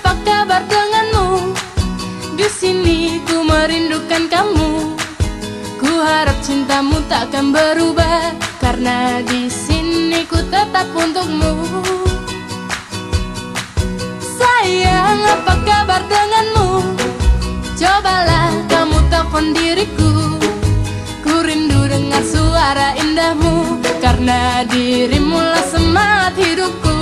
apa kabar denganmu? Di sini ku merindukan kamu. Ku harap cintamu takkan berubah karena di sini ku tetap untukmu. Sayang, apa kabar denganmu? Cobalah kamu telepon diriku. Ku rindu dengar suara indahmu karena dirimulah semangat hidupku.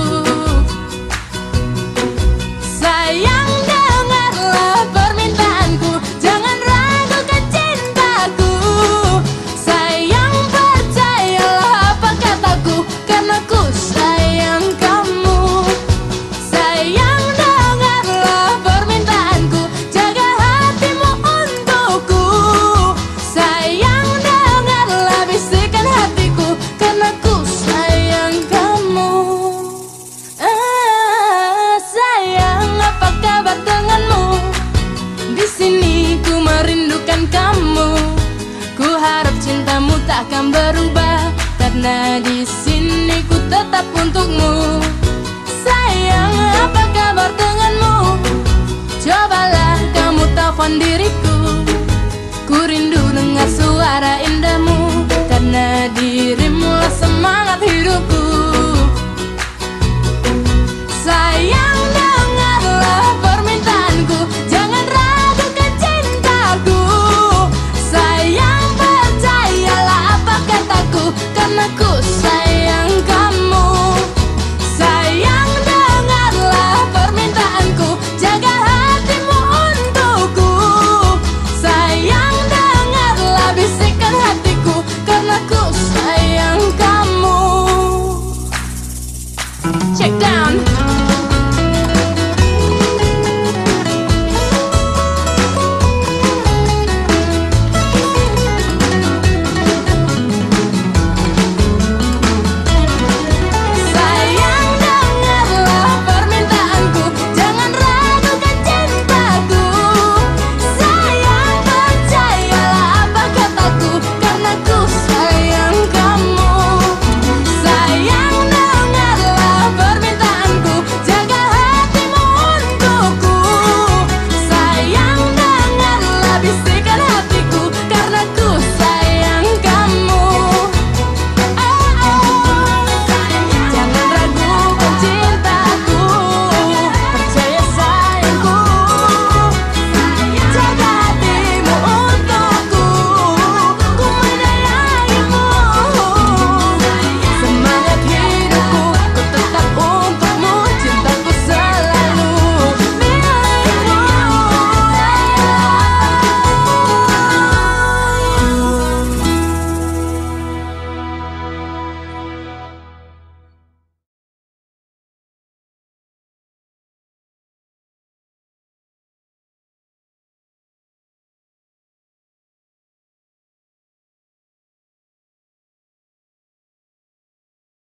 Takkan berubah karena di sini ku tetap untukmu.